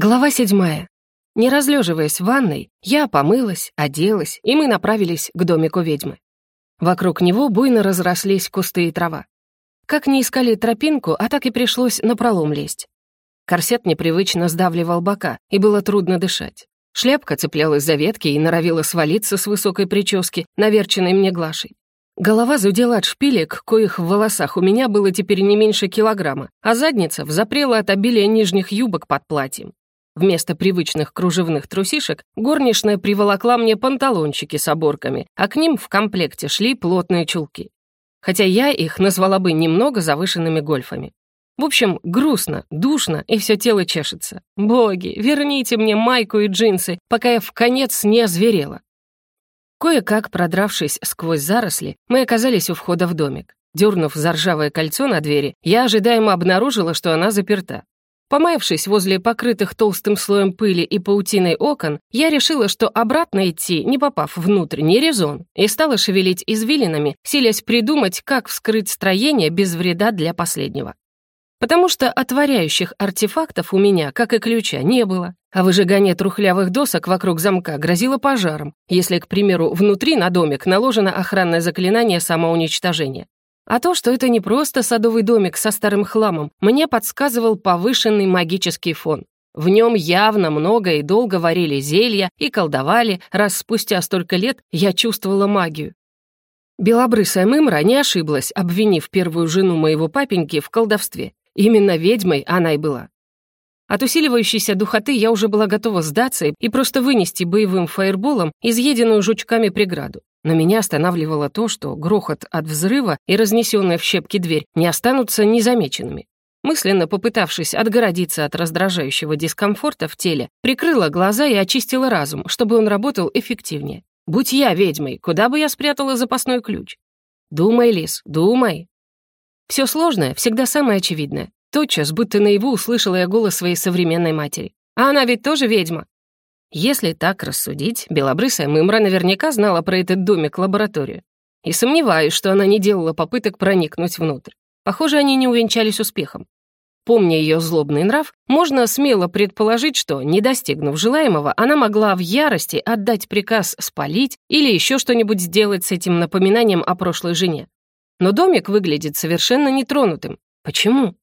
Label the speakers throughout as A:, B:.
A: Глава седьмая. Не разлеживаясь в ванной, я помылась, оделась, и мы направились к домику ведьмы. Вокруг него буйно разрослись кусты и трава. Как не искали тропинку, а так и пришлось напролом лезть. Корсет непривычно сдавливал бока, и было трудно дышать. Шляпка цеплялась за ветки и норовила свалиться с высокой прически, наверченной мне глашей. Голова зудела от шпилек, коих в волосах у меня было теперь не меньше килограмма, а задница взапрела от обилия нижних юбок под платьем. Вместо привычных кружевных трусишек горничная приволокла мне панталончики с оборками, а к ним в комплекте шли плотные чулки. Хотя я их назвала бы немного завышенными гольфами. В общем, грустно, душно, и все тело чешется. Боги, верните мне майку и джинсы, пока я в конец не озверела. Кое-как, продравшись сквозь заросли, мы оказались у входа в домик. Дернув за ржавое кольцо на двери, я ожидаемо обнаружила, что она заперта. Помаявшись возле покрытых толстым слоем пыли и паутиной окон, я решила, что обратно идти, не попав внутрь, не резон, и стала шевелить извилинами, силясь придумать, как вскрыть строение без вреда для последнего. Потому что отворяющих артефактов у меня, как и ключа, не было, а выжигание трухлявых досок вокруг замка грозило пожаром, если, к примеру, внутри на домик наложено охранное заклинание самоуничтожения. А то, что это не просто садовый домик со старым хламом, мне подсказывал повышенный магический фон. В нем явно много и долго варили зелья и колдовали, раз спустя столько лет я чувствовала магию. Белобрысая мымра не ошиблась, обвинив первую жену моего папеньки в колдовстве. Именно ведьмой она и была. От усиливающейся духоты я уже была готова сдаться и просто вынести боевым фаерболом изъеденную жучками преграду. Но меня останавливало то, что грохот от взрыва и разнесенная в щепки дверь не останутся незамеченными. Мысленно попытавшись отгородиться от раздражающего дискомфорта в теле, прикрыла глаза и очистила разум, чтобы он работал эффективнее. Будь я ведьмой, куда бы я спрятала запасной ключ? Думай, Лис, думай. Все сложное всегда самое очевидное. Тотчас, будто наяву, услышала я голос своей современной матери. А она ведь тоже ведьма. Если так рассудить, белобрысая мымра наверняка знала про этот домик-лабораторию. И сомневаюсь, что она не делала попыток проникнуть внутрь. Похоже, они не увенчались успехом. Помня ее злобный нрав, можно смело предположить, что, не достигнув желаемого, она могла в ярости отдать приказ спалить или еще что-нибудь сделать с этим напоминанием о прошлой жене. Но домик выглядит совершенно нетронутым. Почему?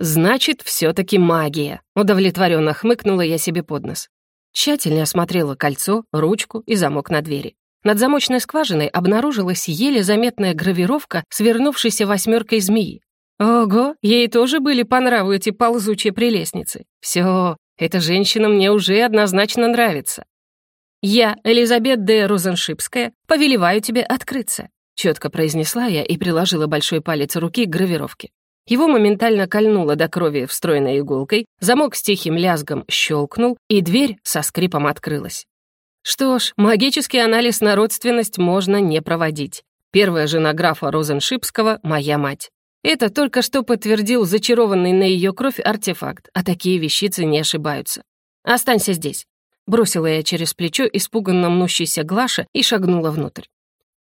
A: Значит, все-таки магия. Удовлетворенно хмыкнула я себе под нос. Тщательно осмотрела кольцо, ручку и замок на двери. Над замочной скважиной обнаружилась еле заметная гравировка, свернувшейся восьмеркой змеи. Ого, ей тоже были по нраву эти ползучие прелестницы. Все, эта женщина мне уже однозначно нравится. «Я, Элизабет де Розеншипская, повелеваю тебе открыться», четко произнесла я и приложила большой палец руки к гравировке. Его моментально кольнуло до крови встроенной иголкой, замок с тихим лязгом щелкнул, и дверь со скрипом открылась. Что ж, магический анализ на родственность можно не проводить. Первая жена графа Розеншипского — моя мать. Это только что подтвердил зачарованный на ее кровь артефакт, а такие вещицы не ошибаются. «Останься здесь», — бросила я через плечо испуганно мнущейся Глаша и шагнула внутрь.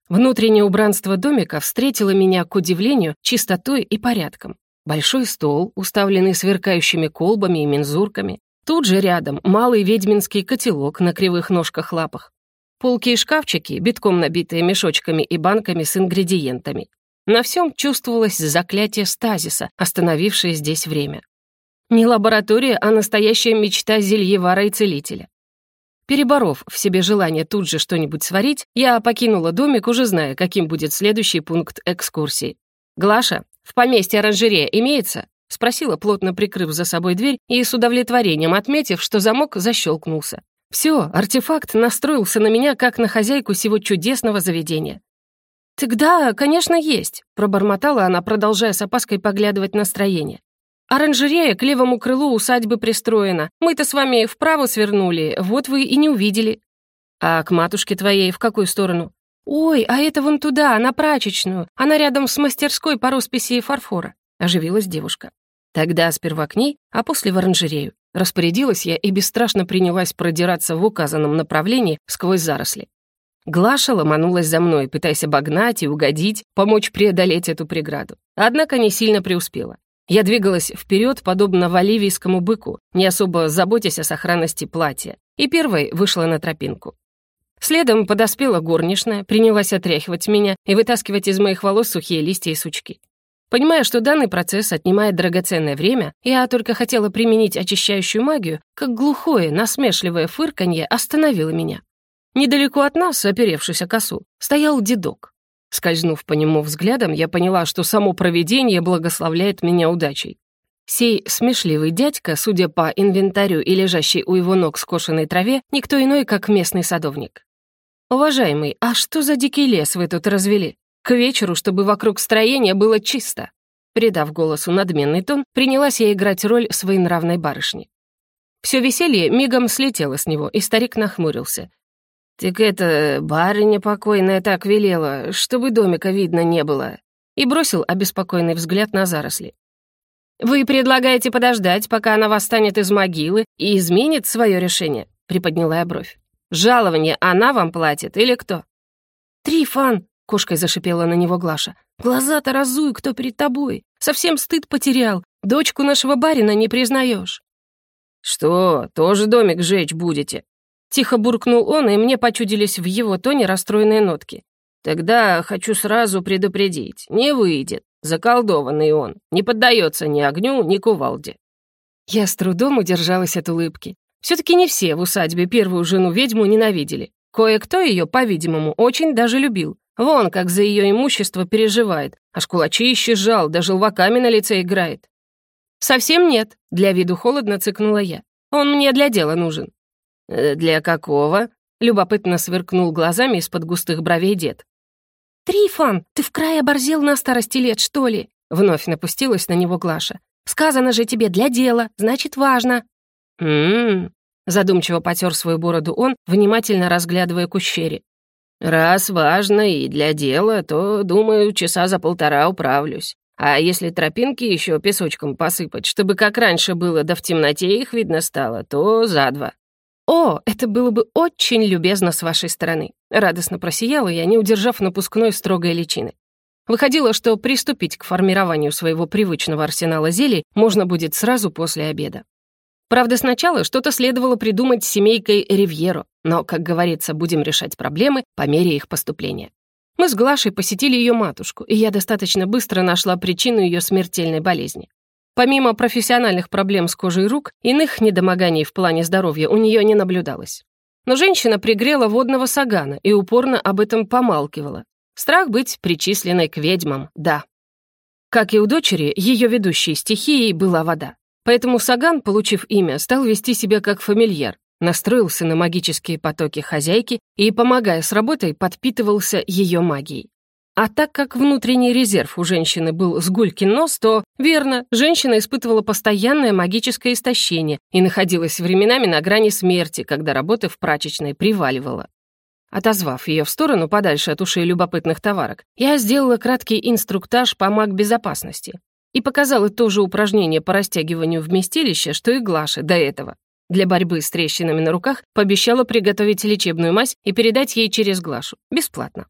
A: Внутреннее убранство домика встретило меня, к удивлению, чистотой и порядком. Большой стол, уставленный сверкающими колбами и мензурками. Тут же рядом малый ведьминский котелок на кривых ножках-лапах. Полки и шкафчики, битком набитые мешочками и банками с ингредиентами. На всем чувствовалось заклятие стазиса, остановившее здесь время. Не лаборатория, а настоящая мечта зельевара и целителя. Переборов в себе желание тут же что-нибудь сварить, я покинула домик, уже зная, каким будет следующий пункт экскурсии. «Глаша, в поместье оранжерея имеется?» — спросила, плотно прикрыв за собой дверь и с удовлетворением отметив, что замок защелкнулся. Все, артефакт настроился на меня, как на хозяйку сего чудесного заведения. «Тогда, конечно, есть», — пробормотала она, продолжая с опаской поглядывать на строение. Оранжерея к левому крылу усадьбы пристроена. Мы-то с вами вправо свернули, вот вы и не увидели. А к матушке твоей в какую сторону? Ой, а это вон туда, на прачечную. Она рядом с мастерской по росписи фарфора. Оживилась девушка. Тогда сперва к ней, а после в оранжерею. Распорядилась я и бесстрашно принялась продираться в указанном направлении сквозь заросли. Глаша ломанулась за мной, пытаясь обогнать и угодить, помочь преодолеть эту преграду. Однако не сильно преуспела. Я двигалась вперед, подобно валивийскому быку, не особо заботясь о сохранности платья, и первой вышла на тропинку. Следом подоспела горничная, принялась отряхивать меня и вытаскивать из моих волос сухие листья и сучки. Понимая, что данный процесс отнимает драгоценное время, я только хотела применить очищающую магию, как глухое, насмешливое фырканье остановило меня. Недалеко от нас, оперевшись о косу, стоял дедок. Скользнув по нему взглядом, я поняла, что само провидение благословляет меня удачей. Сей смешливый дядька, судя по инвентарю и лежащей у его ног скошенной траве, никто иной, как местный садовник. «Уважаемый, а что за дикий лес вы тут развели? К вечеру, чтобы вокруг строения было чисто». Придав голосу надменный тон, принялась я играть роль своенравной барышни. Все веселье мигом слетело с него, и старик нахмурился. «Так это барыня покойная так велела, чтобы домика видно не было», и бросил обеспокоенный взгляд на заросли. «Вы предлагаете подождать, пока она восстанет из могилы и изменит свое решение?» — приподняла я бровь. «Жалование она вам платит или кто?» «Трифан!» — кошкой зашипела на него Глаша. «Глаза-то разуй, кто перед тобой. Совсем стыд потерял. Дочку нашего барина не признаешь».
B: «Что, тоже домик жечь будете?»
A: Тихо буркнул он, и мне почудились в его тоне расстроенные нотки.
B: «Тогда хочу сразу предупредить. Не выйдет. Заколдованный он. Не поддается ни огню, ни кувалде».
A: Я с трудом удержалась от улыбки. все таки не все в усадьбе первую жену-ведьму ненавидели. Кое-кто ее, по-видимому, очень даже любил. Вон, как за ее имущество переживает. Аж кулачище жал, даже желваками на лице играет. «Совсем нет», — для виду холодно цыкнула я. «Он мне для дела нужен.
B: «Э, «Для какого?» — любопытно сверкнул глазами из-под густых бровей дед.
A: «Трифон, ты в край оборзел на старости лет, что ли?» Вновь напустилась на него Глаша. «Сказано же тебе для дела, значит, важно».
B: «М-м-м», задумчиво потер свою бороду он, внимательно разглядывая кущери. «Раз важно и для дела, то, думаю, часа за полтора управлюсь. А если тропинки еще песочком посыпать, чтобы как раньше было, да в темноте их видно стало, то за два.
A: «О, это было бы очень любезно с вашей стороны», радостно просияла я, не удержав напускной строгой личины. Выходило, что приступить к формированию своего привычного арсенала зелий можно будет сразу после обеда. Правда, сначала что-то следовало придумать с семейкой Ривьеро, но, как говорится, будем решать проблемы по мере их поступления. Мы с Глашей посетили ее матушку, и я достаточно быстро нашла причину ее смертельной болезни. Помимо профессиональных проблем с кожей рук, иных недомоганий в плане здоровья у нее не наблюдалось. Но женщина пригрела водного сагана и упорно об этом помалкивала. Страх быть причисленной к ведьмам, да. Как и у дочери, ее ведущей стихией была вода. Поэтому Саган, получив имя, стал вести себя как фамильяр, настроился на магические потоки хозяйки и, помогая с работой, подпитывался ее магией. А так как внутренний резерв у женщины был с гулькин нос, то, верно, женщина испытывала постоянное магическое истощение и находилась временами на грани смерти, когда работа в прачечной приваливала. Отозвав ее в сторону, подальше от ушей любопытных товарок, я сделала краткий инструктаж по маг-безопасности и показала то же упражнение по растягиванию вместилища, что и Глаше до этого. Для борьбы с трещинами на руках пообещала приготовить лечебную мазь и передать ей через Глашу. Бесплатно.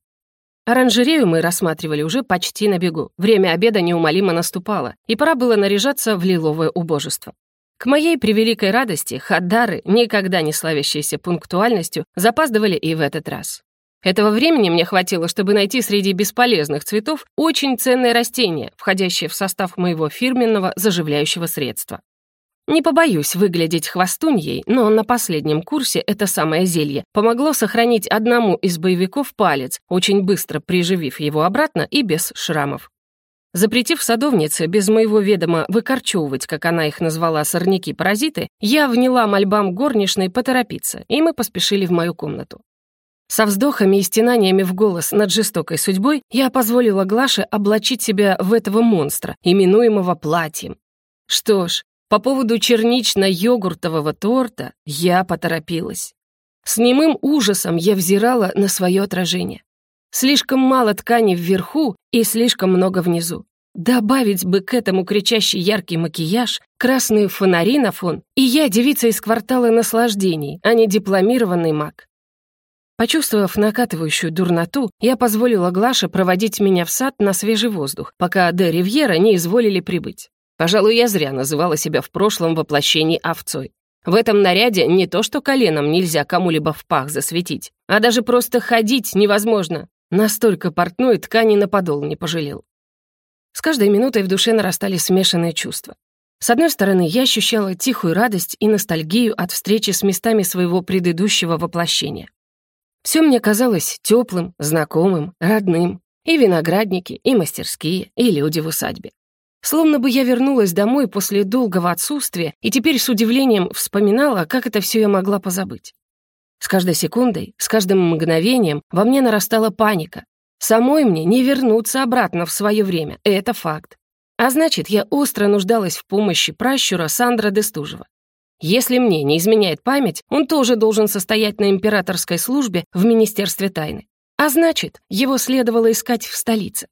A: Оранжерею мы рассматривали уже почти на бегу. Время обеда неумолимо наступало, и пора было наряжаться в лиловое убожество. К моей превеликой радости хаддары, никогда не славящиеся пунктуальностью, запаздывали и в этот раз. Этого времени мне хватило, чтобы найти среди бесполезных цветов очень ценное растение, входящее в состав моего фирменного заживляющего средства. Не побоюсь выглядеть хвостуньей, но на последнем курсе это самое зелье помогло сохранить одному из боевиков палец, очень быстро приживив его обратно и без шрамов. Запретив садовнице без моего ведома выкорчевывать, как она их назвала, сорняки-паразиты, я вняла мольбам горничной поторопиться, и мы поспешили в мою комнату. Со вздохами и стенаниями в голос над жестокой судьбой я позволила Глаше облачить себя в этого монстра, именуемого платьем. Что ж, по поводу чернично-йогуртового торта я поторопилась. С немым ужасом я взирала на свое отражение. Слишком мало ткани вверху и слишком много внизу. Добавить бы к этому кричащий яркий макияж, красные фонари на фон, и я девица из квартала наслаждений, а не дипломированный маг. Почувствовав накатывающую дурноту, я позволила Глаше проводить меня в сад на свежий воздух, пока де Ривьера не изволили прибыть.
B: Пожалуй, я зря называла себя в прошлом воплощении овцой. В этом наряде не то что коленом нельзя кому-либо в пах засветить, а даже просто ходить невозможно. Настолько портной ткани на подол не пожалел. С каждой минутой в душе нарастали смешанные чувства. С одной стороны, я ощущала тихую радость и ностальгию от встречи с местами своего предыдущего воплощения. Все мне казалось теплым, знакомым, родным. И виноградники, и мастерские, и люди в усадьбе. Словно бы я вернулась домой после долгого отсутствия и теперь с удивлением вспоминала, как это все я могла позабыть. С каждой секундой, с каждым мгновением во мне нарастала паника. Самой мне не вернуться обратно в свое время, это факт. А значит, я остро нуждалась в помощи пращура Сандра Дестужева. Если мне не изменяет память, он тоже должен состоять на императорской службе в Министерстве тайны. А значит, его следовало искать в столице.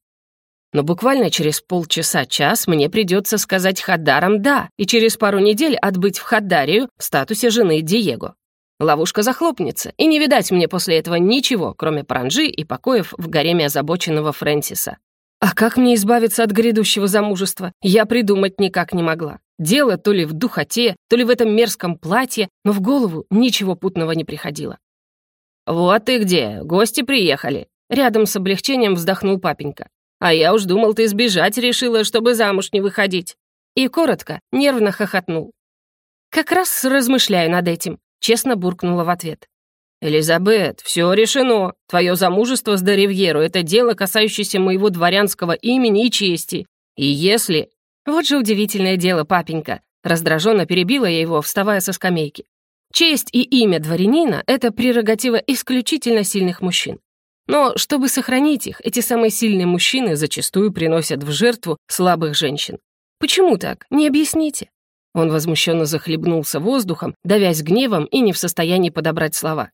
B: Но буквально через полчаса-час мне придется сказать Хадарам «да» и через пару недель отбыть в Хадарию в статусе жены Диего. Ловушка захлопнется, и не видать мне после этого ничего, кроме паранжи и покоев в гареме озабоченного Фрэнсиса. А как мне избавиться от грядущего замужества, я придумать никак не могла. Дело то ли в духоте, то ли в этом мерзком платье, но в голову ничего путного не приходило. «Вот ты где, гости приехали!» Рядом с облегчением вздохнул папенька. «А я уж думал, ты сбежать решила, чтобы замуж не выходить». И коротко, нервно хохотнул. «Как раз размышляю над этим», — честно буркнула в ответ. «Элизабет, все решено. Твое замужество с Доривьеру — это дело, касающееся моего дворянского имени и чести. И если...» «Вот же удивительное дело, папенька», — раздраженно перебила я его, вставая со скамейки. «Честь и имя дворянина — это прерогатива исключительно сильных мужчин. Но чтобы сохранить их, эти самые сильные мужчины зачастую приносят в жертву слабых женщин. Почему так? Не объясните». Он возмущенно захлебнулся воздухом, давясь гневом и не в состоянии подобрать слова.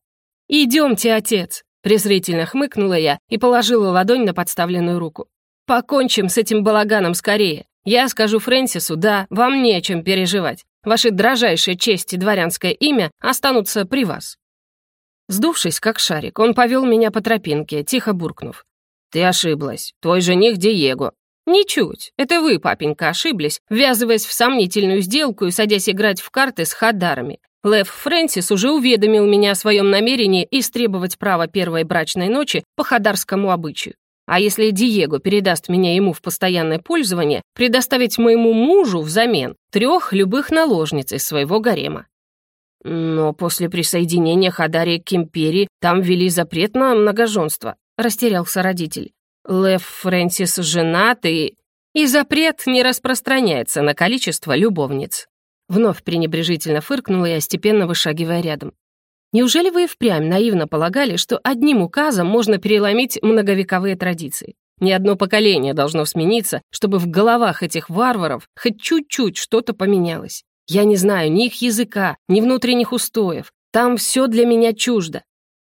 B: «Идемте, отец!» — презрительно хмыкнула я и положила ладонь на подставленную руку. «Покончим с этим балаганом скорее. Я скажу Фрэнсису, да, вам не о чем переживать. Ваши дрожайшие честь и дворянское имя останутся при вас». Сдувшись, как шарик, он повел меня по тропинке, тихо буркнув. «Ты ошиблась. Твой жених Диего». «Ничуть. Это вы, папенька, ошиблись, ввязываясь в сомнительную сделку и садясь играть в карты с хадарами. Лев Фрэнсис уже уведомил меня о своем намерении истребовать право первой брачной ночи по хадарскому обычаю. А если Диего передаст меня ему в постоянное пользование, предоставить моему мужу взамен трех любых наложниц из своего гарема. Но после присоединения Хадарии к империи там ввели запрет на многоженство, растерялся родитель. Лев Фрэнсис женат и... И запрет не распространяется на количество любовниц. Вновь пренебрежительно фыркнула я, степенно вышагивая рядом. Неужели вы и впрямь наивно полагали, что одним указом можно переломить многовековые традиции? Ни одно поколение должно смениться, чтобы в головах этих варваров хоть чуть-чуть что-то поменялось. Я не знаю ни их языка, ни внутренних устоев. Там все для меня чуждо.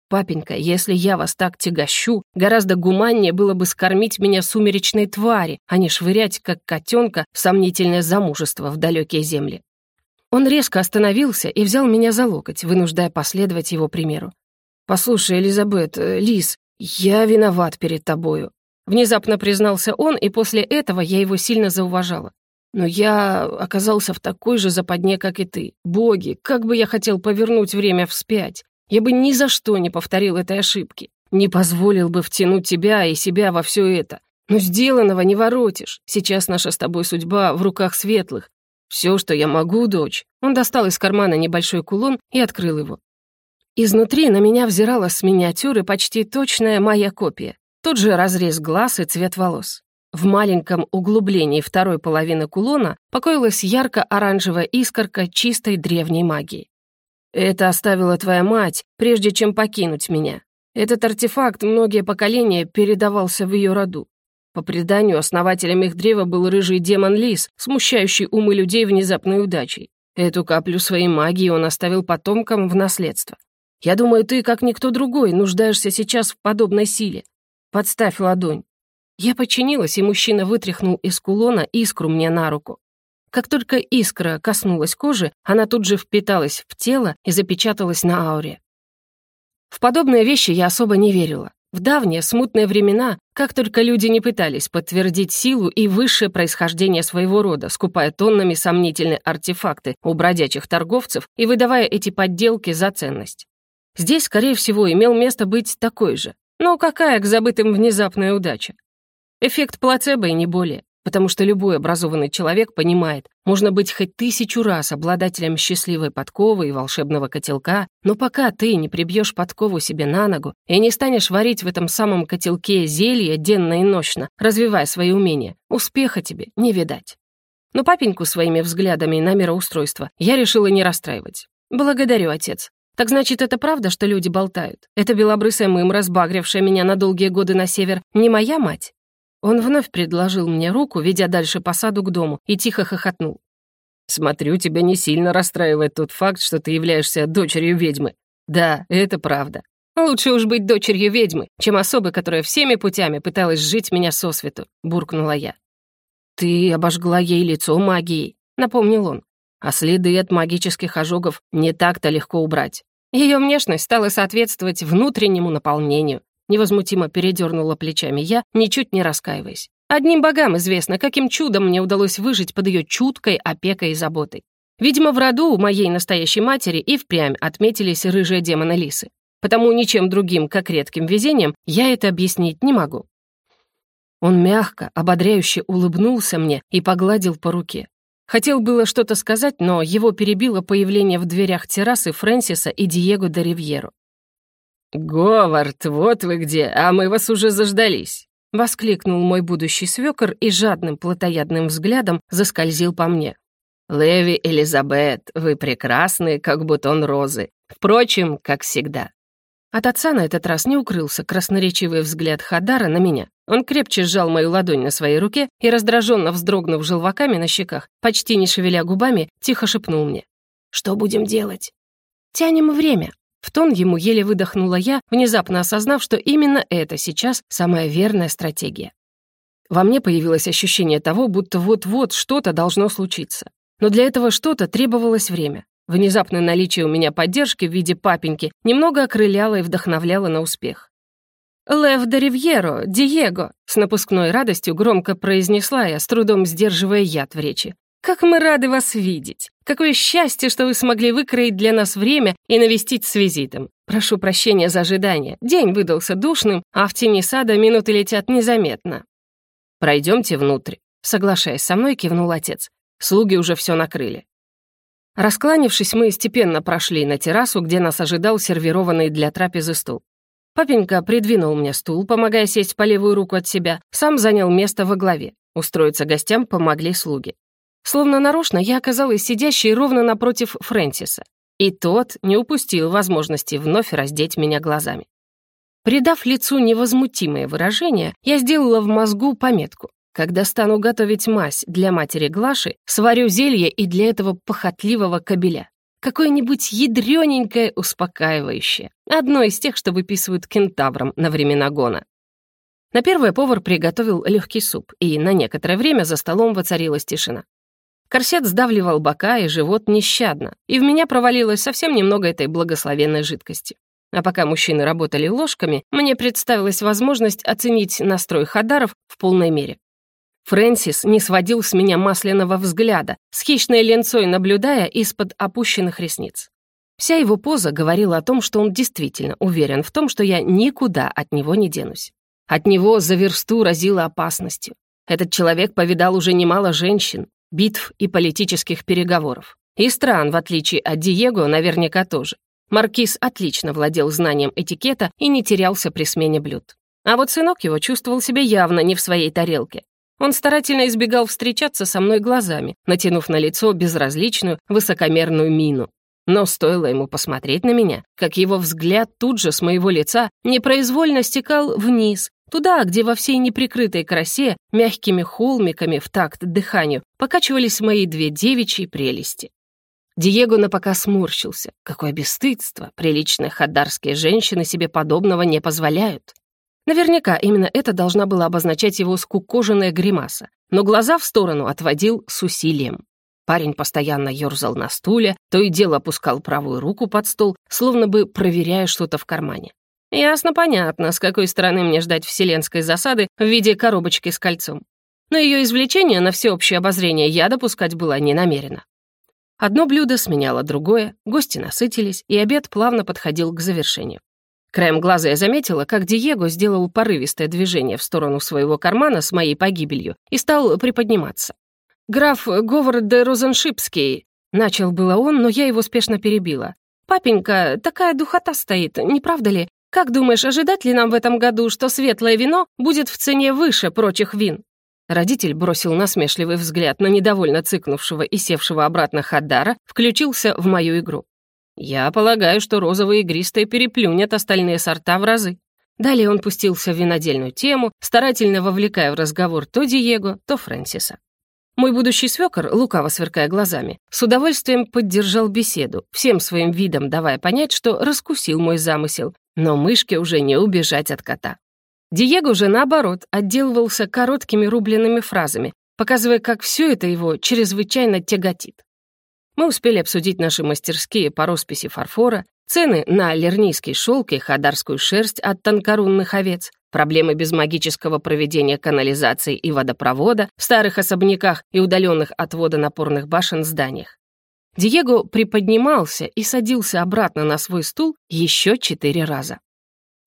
B: Папенька, если я вас так тягощу, гораздо гуманнее было бы скормить меня сумеречной твари, а не швырять, как котенка, в сомнительное замужество в далекие земли. Он резко остановился и взял меня за локоть, вынуждая последовать его примеру. «Послушай, Элизабет, э, Лис, я виноват перед тобою», Внезапно признался он, и после этого я его сильно зауважала. Но я оказался в такой же западне, как и ты. Боги, как бы я хотел повернуть время вспять. Я бы ни за что не повторил этой ошибки. Не позволил бы втянуть тебя и себя во все это. Но сделанного не воротишь. Сейчас наша с тобой судьба в руках светлых. «Все, что я могу, дочь». Он достал из кармана небольшой кулон и открыл его. Изнутри на меня взирала с миниатюры почти точная моя копия. Тот же разрез глаз и цвет волос. В маленьком углублении второй половины кулона покоилась ярко-оранжевая искорка чистой древней магии. «Это оставила твоя мать, прежде чем покинуть меня. Этот артефакт многие поколения передавался в ее роду. По преданию, основателем их древа был рыжий демон Лис, смущающий умы людей внезапной удачей. Эту каплю своей магии он оставил потомкам в наследство. Я думаю, ты, как никто другой, нуждаешься сейчас в подобной силе. Подставь ладонь». Я подчинилась, и мужчина вытряхнул из кулона искру мне на руку. Как только искра коснулась кожи, она тут же впиталась в тело и запечаталась на ауре. В подобные вещи я особо не верила.
A: В давние смутные времена, как только люди не пытались подтвердить силу и высшее происхождение своего рода, скупая тоннами сомнительные артефакты у бродячих торговцев и выдавая эти подделки за ценность. Здесь, скорее всего, имел место быть такой же. Но какая к забытым внезапная удача? Эффект плацебо и не более потому что любой образованный человек понимает, можно быть хоть тысячу раз обладателем счастливой подковы и волшебного котелка, но пока ты не прибьешь подкову себе на ногу и не станешь варить в этом самом котелке зелье денно и ночно, развивая свои умения, успеха тебе не видать. Но папеньку своими взглядами на мироустройство я решила не расстраивать. «Благодарю, отец. Так значит, это правда, что люди болтают? Это белобрысая мым, разбагрившая меня на долгие годы на север, не моя мать?» Он вновь предложил мне руку, ведя дальше по саду к дому, и тихо хохотнул. «Смотрю, тебя не сильно расстраивает тот факт, что ты являешься дочерью ведьмы. Да, это правда. Лучше уж быть дочерью ведьмы, чем особой, которая всеми путями пыталась сжить меня сосвету», — буркнула я. «Ты обожгла ей лицо магией», — напомнил он. «А следы от магических ожогов не так-то легко убрать. Ее внешность стала соответствовать внутреннему наполнению, Невозмутимо передернула плечами я, ничуть не раскаиваясь. Одним богам известно, каким чудом мне удалось выжить под ее чуткой опекой и заботой. Видимо, в роду у моей настоящей матери и впрямь отметились рыжие демоны лисы. Потому ничем другим, как редким везением, я это объяснить не могу. Он мягко, ободряюще улыбнулся мне и погладил по руке. Хотел было что-то сказать, но его перебило появление в дверях террасы Фрэнсиса и Диего де Ривьеро. «Говард, вот вы где, а мы вас уже заждались!» — воскликнул мой будущий свёкор и жадным плотоядным взглядом заскользил по мне. «Леви Элизабет, вы прекрасны, как бутон розы. Впрочем, как всегда». От отца на этот раз не укрылся красноречивый взгляд Хадара на меня. Он крепче сжал мою ладонь на своей руке и, раздраженно вздрогнув желваками на щеках, почти не шевеля губами, тихо шепнул мне. «Что будем делать?» «Тянем время», в тон ему еле выдохнула я, внезапно осознав, что именно это сейчас самая верная стратегия. Во мне появилось ощущение того, будто вот-вот что-то должно случиться. Но для этого что-то требовалось время. Внезапное наличие у меня поддержки в виде папеньки немного окрыляло и вдохновляло на успех. «Лев де Ривьеро, Диего!» С напускной радостью громко произнесла я, с трудом сдерживая яд в речи. «Как мы рады вас видеть! Какое счастье, что вы смогли выкроить для нас время и навестить с визитом. Прошу прощения за ожидание. День выдался душным, а в тени сада минуты летят незаметно». «Пройдемте внутрь», — соглашаясь со мной, кивнул отец. Слуги уже все накрыли. Раскланившись, мы степенно прошли на террасу, где нас ожидал сервированный для трапезы стул. Папенька придвинул мне стул, помогая сесть по левую руку от себя, сам занял место во главе. Устроиться гостям помогли слуги. Словно нарочно я оказалась сидящей ровно напротив Фрэнсиса, и тот не упустил возможности вновь раздеть меня глазами. Придав лицу невозмутимое выражение, я сделала в мозгу пометку. Когда стану готовить мазь для матери Глаши, сварю зелье и для этого похотливого кобеля. Какое-нибудь ядрёненькое успокаивающее. Одно из тех, что выписывают кентаврам на времена гона. На первое повар приготовил легкий суп, и на некоторое время за столом воцарилась тишина. Корсет сдавливал бока и живот нещадно, и в меня провалилось совсем немного этой благословенной жидкости. А пока мужчины работали ложками, мне представилась возможность оценить настрой Хадаров в полной мере. Фрэнсис не сводил с меня масляного взгляда, с хищной ленцой наблюдая из-под опущенных ресниц. Вся его поза говорила о том, что он действительно уверен в том, что я никуда от него не денусь. От него за версту разило опасностью. Этот человек повидал уже немало женщин, битв и политических переговоров. И стран, в отличие от Диего, наверняка тоже. Маркиз отлично владел знанием этикета и не терялся при смене блюд. А вот сынок его чувствовал себя явно не в своей тарелке. Он старательно избегал встречаться со мной глазами, натянув на лицо безразличную, высокомерную мину. Но стоило ему посмотреть на меня, как его взгляд тут же с моего лица непроизвольно стекал вниз, Туда, где во всей неприкрытой красе, мягкими холмиками в такт дыханию, покачивались мои две девичьи прелести. Диего напока сморщился. Какое бесстыдство! Приличные хадарские женщины себе подобного не позволяют. Наверняка именно это должна была обозначать его скукоженная гримаса, но глаза в сторону отводил с усилием. Парень постоянно ерзал на стуле, то и дело опускал правую руку под стол, словно бы проверяя что-то в кармане. Ясно-понятно, с какой стороны мне ждать вселенской засады в виде коробочки с кольцом. Но ее извлечение на всеобщее обозрение я допускать была не намерена. Одно блюдо сменяло другое, гости насытились, и обед плавно подходил к завершению. Краем глаза я заметила, как Диего сделал порывистое движение в сторону своего кармана с моей погибелью и стал приподниматься. «Граф Говард де Розеншипский», — начал было он, но я его спешно перебила. «Папенька, такая духота стоит, не правда ли? Как думаешь, ожидать ли нам в этом году, что светлое вино будет в цене выше прочих вин?» Родитель бросил насмешливый взгляд на недовольно цыкнувшего и севшего обратно Хаддара, включился в мою игру. «Я полагаю, что розовые игристые переплюнят остальные сорта в разы». Далее он пустился в винодельную тему, старательно вовлекая в разговор то Диего, то Фрэнсиса. Мой будущий свекор, лукаво сверкая глазами, с удовольствием поддержал беседу, всем своим видом давая понять, что раскусил мой замысел, но мышке уже не убежать от кота. Диего же, наоборот, отделывался короткими рубленными фразами, показывая, как все это его чрезвычайно тяготит. Мы успели обсудить наши мастерские по росписи фарфора, цены на лернийский шелк и хадарскую шерсть от тонкорунных овец, проблемы без магического проведения канализации и водопровода в старых особняках и удаленных от водонапорных башен зданиях. Диего приподнимался и садился обратно на свой стул еще четыре раза.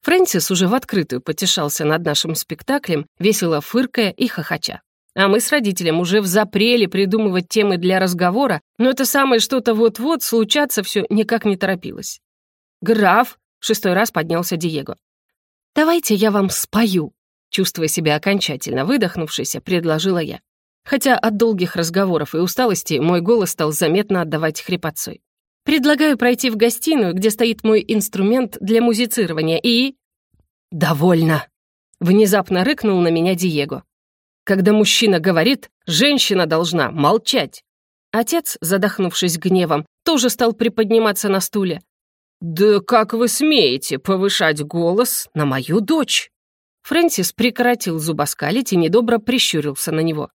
A: Фрэнсис уже в открытую потешался над нашим спектаклем, весело фыркая и хохоча. А мы с родителем уже в запреле придумывать темы для разговора, но это самое что-то вот-вот случаться все никак не торопилось. «Граф!» — шестой раз поднялся Диего. «Давайте я вам спою», — чувствуя себя окончательно выдохнувшейся, предложила я. Хотя от долгих разговоров и усталости мой голос стал заметно отдавать хрипотцой. Предлагаю пройти в гостиную, где стоит мой инструмент для музицирования, и...» «Довольно!» — внезапно рыкнул на меня Диего. «Когда мужчина говорит, женщина должна молчать!» Отец, задохнувшись гневом, тоже стал приподниматься на стуле. «Да как вы смеете повышать голос на мою дочь?» Фрэнсис прекратил зубоскалить и недобро прищурился на него.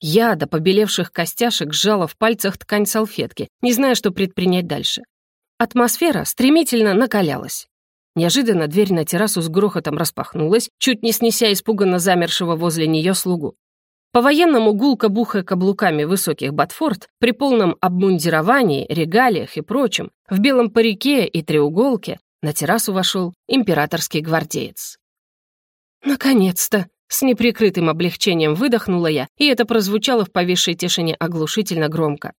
A: Я до побелевших костяшек сжала в пальцах ткань салфетки, не зная, что предпринять дальше. Атмосфера стремительно накалялась. Неожиданно дверь на террасу с грохотом распахнулась, чуть не снеся испуганно замершего возле нее слугу. По-военному гулко бухая каблуками высоких ботфорд, при полном обмундировании, регалиях и прочем, в белом парике и треуголке, на террасу вошел императорский гвардеец. «Наконец-то!» С неприкрытым облегчением выдохнула я, и это прозвучало в повисшей тишине оглушительно громко.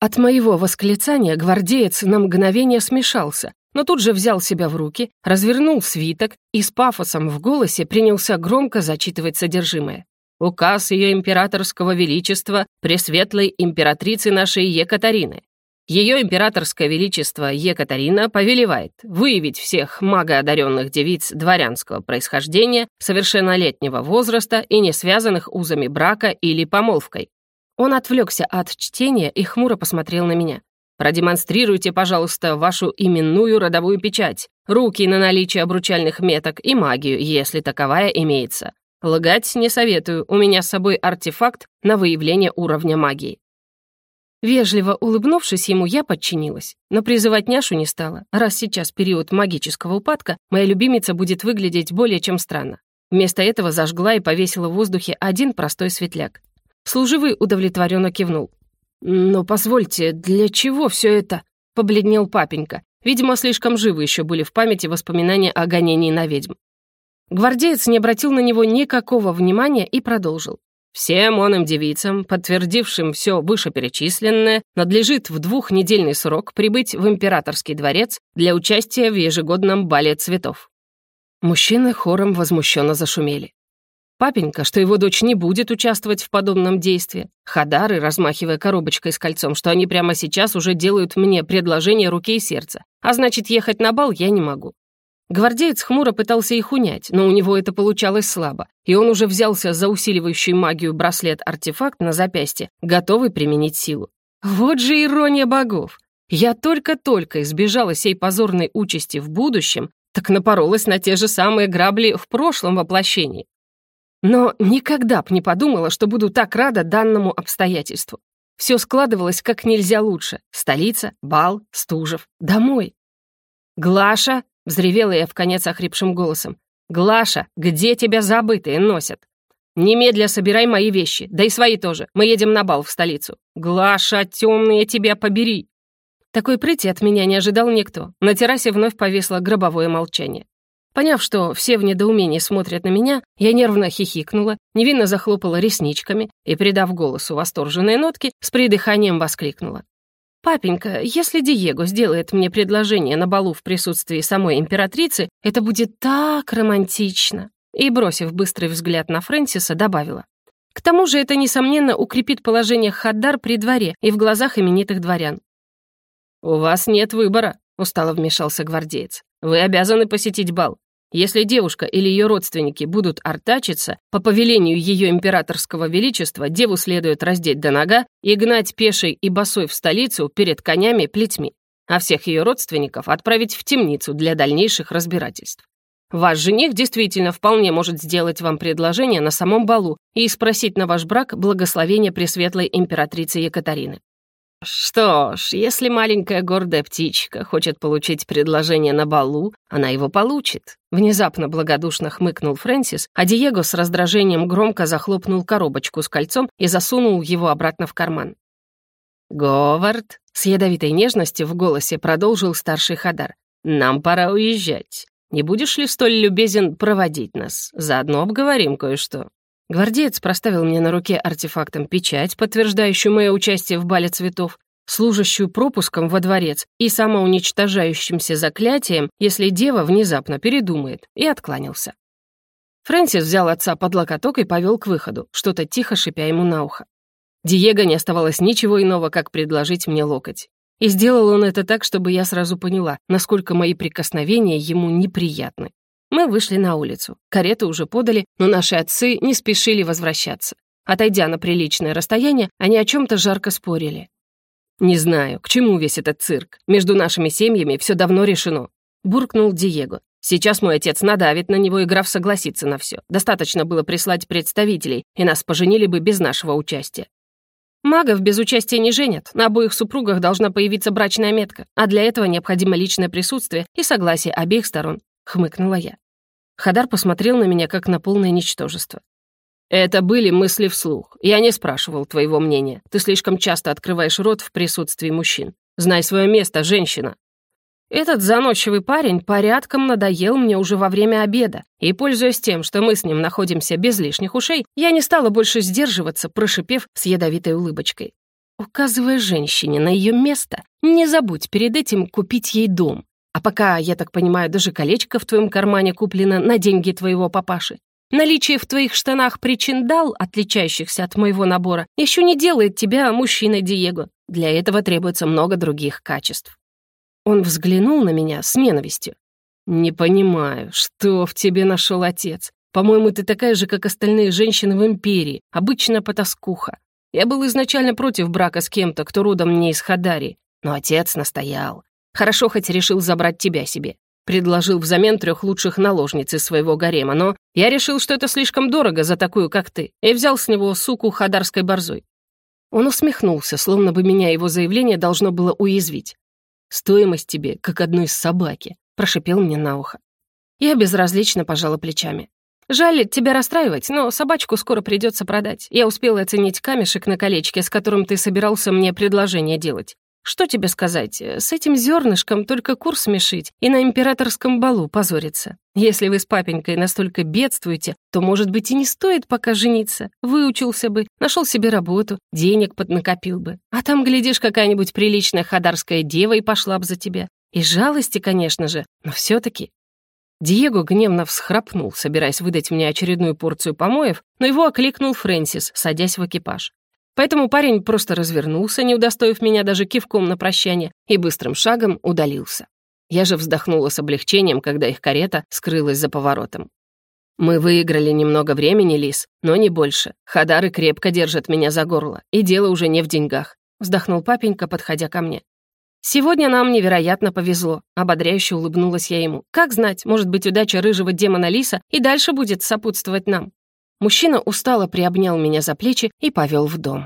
A: От моего восклицания гвардеец на мгновение смешался, но тут же взял себя в руки, развернул свиток и с пафосом в голосе принялся громко зачитывать содержимое. Указ ее императорского величества, пресветлой императрицы нашей Екатерины, ее императорское величество Екатерина повелевает выявить всех магоодаренных девиц дворянского происхождения, совершеннолетнего возраста и не связанных узами брака или помолвкой. Он отвлекся от чтения и хмуро посмотрел на меня. «Продемонстрируйте, пожалуйста, вашу именную родовую печать, руки на наличие обручальных меток и магию, если таковая имеется. Лгать не советую, у меня с собой артефакт на выявление уровня магии. Вежливо улыбнувшись ему, я подчинилась, но призывать няшу не стала, раз сейчас период магического упадка, моя любимица будет выглядеть более чем странно. Вместо этого зажгла и повесила в воздухе один простой светляк. Служивый удовлетворенно кивнул. «Но позвольте, для чего все это?» — побледнел папенька. Видимо, слишком живы еще были в памяти воспоминания о гонении на ведьм. Гвардеец не обратил на него никакого внимания и продолжил. Всем онным девицам, подтвердившим все вышеперечисленное, надлежит в двухнедельный срок прибыть в императорский дворец для участия в ежегодном бале цветов. Мужчины хором возмущенно зашумели. Папенька, что его дочь не будет участвовать в подобном действии. Хадары, размахивая коробочкой с кольцом, что они прямо сейчас уже делают мне предложение руки и сердца. А значит, ехать на бал я не могу. Гвардеец хмуро пытался их унять, но у него это получалось слабо, и он уже взялся за усиливающий магию браслет-артефакт на запястье, готовый применить силу. Вот же ирония богов! Я только-только избежала сей позорной участи в будущем, так напоролась на те же самые грабли в прошлом воплощении. Но никогда б не подумала, что буду так рада данному обстоятельству. Все складывалось как нельзя лучше. Столица, бал, Стужев, домой. «Глаша!» Взревела я в конец охрипшим голосом. «Глаша, где тебя забытые носят? Немедля собирай мои вещи, да и свои тоже. Мы едем на бал в столицу. Глаша, темные тебя побери!» Такой прыти от меня не ожидал никто. На террасе вновь повисло гробовое молчание. Поняв, что все в недоумении смотрят на меня, я нервно хихикнула, невинно захлопала ресничками и, придав голосу восторженные нотки, с придыханием воскликнула. «Папенька, если Диего сделает мне предложение на балу в присутствии самой императрицы, это будет так романтично!» И, бросив быстрый взгляд на Фрэнсиса, добавила. «К тому же это, несомненно, укрепит положение Хаддар при дворе и в глазах именитых дворян». «У вас нет выбора», — устало вмешался гвардеец. «Вы обязаны посетить бал. Если девушка или ее родственники будут артачиться, по повелению ее императорского величества деву следует раздеть до нога и гнать пешей и босой в столицу перед конями плетьми, а всех ее родственников отправить в темницу для дальнейших разбирательств. Ваш жених действительно вполне может сделать вам предложение на самом балу и спросить на ваш брак благословения Пресветлой императрицы Екатерины. Что ж, если маленькая гордая птичка хочет получить предложение на балу, она его получит. Внезапно благодушно хмыкнул Фрэнсис, а Диего с раздражением громко захлопнул коробочку с кольцом и засунул его обратно в карман. «Говард», — с ядовитой нежностью в голосе продолжил старший Хадар, «нам пора уезжать. Не будешь ли столь любезен проводить нас? Заодно обговорим кое-что». Гвардеец проставил мне на руке артефактом печать, подтверждающую мое участие в бале цветов, служащую пропуском во дворец и самоуничтожающимся заклятием, если дева внезапно передумает, и откланялся. Фрэнсис взял отца под локоток и повел к выходу, что-то тихо шипя ему на ухо. Диего не оставалось ничего иного, как предложить мне локоть. И сделал он это так, чтобы я сразу поняла, насколько мои прикосновения ему неприятны. Мы вышли на улицу. Кареты уже подали, но наши отцы не спешили возвращаться. Отойдя на приличное расстояние, они о чем то жарко спорили. «Не знаю, к чему весь этот цирк. Между нашими семьями все давно решено», — буркнул Диего. «Сейчас мой отец надавит на него, и граф согласится на все. Достаточно было прислать представителей, и нас поженили бы без нашего участия. Магов без участия не женят, на обоих супругах должна появиться брачная метка, а для этого необходимо личное присутствие и согласие обеих сторон», — хмыкнула я. Хадар посмотрел на меня, как на полное ничтожество. «Это были мысли вслух. Я не спрашивал твоего мнения. Ты слишком часто открываешь рот в присутствии мужчин. Знай свое место, женщина». Этот заносчивый парень порядком надоел мне уже во время обеда, и, пользуясь тем, что мы с ним находимся без лишних ушей, я не стала больше сдерживаться, прошипев с ядовитой улыбочкой. Указывая женщине на ее место, не забудь перед этим купить ей дом. А пока, я так понимаю, даже колечко в твоем кармане куплено на деньги твоего папаши. Наличие в твоих штанах причиндал, отличающихся от моего набора, еще не делает тебя мужчиной Диего. Для этого требуется много других качеств. Он взглянул на меня с ненавистью. «Не понимаю, что в тебе нашел отец? По-моему, ты такая же, как остальные женщины в империи, обычно потаскуха. Я был изначально против брака с кем-то, кто родом не из Хадари, но отец настоял. Хорошо хоть решил забрать тебя себе. Предложил взамен трех лучших наложниц из своего гарема, но я решил, что это слишком дорого за такую, как ты, и взял с него суку хадарской борзой. Он усмехнулся, словно бы меня его заявление должно было уязвить. «Стоимость тебе, как одной собаки», — прошипел мне на ухо. Я безразлично пожала плечами. «Жаль тебя расстраивать, но собачку скоро придется продать. Я успела оценить камешек на колечке, с которым ты собирался мне предложение делать. Что тебе сказать, с этим зернышком только курс смешить и на императорском балу позориться. Если вы с папенькой настолько бедствуете, то, может быть, и не стоит пока жениться. Выучился бы, нашел себе работу, денег поднакопил бы. А там, глядишь, какая-нибудь приличная хадарская дева и пошла бы за тебя. И жалости, конечно же, но все таки Диего гневно всхрапнул, собираясь выдать мне очередную порцию помоев, но его окликнул Фрэнсис, садясь в экипаж. Поэтому парень просто развернулся, не удостоив меня даже кивком на прощание, и быстрым шагом удалился. Я же вздохнула с облегчением, когда их карета скрылась за поворотом. «Мы выиграли немного времени, Лис, но не больше. Хадары крепко держат меня за горло, и дело уже не в деньгах», — вздохнул папенька, подходя ко мне. «Сегодня нам невероятно повезло», — ободряюще улыбнулась я ему. «Как знать, может быть, удача рыжего демона Лиса и дальше будет сопутствовать нам». Мужчина устало приобнял меня за плечи и повел в дом.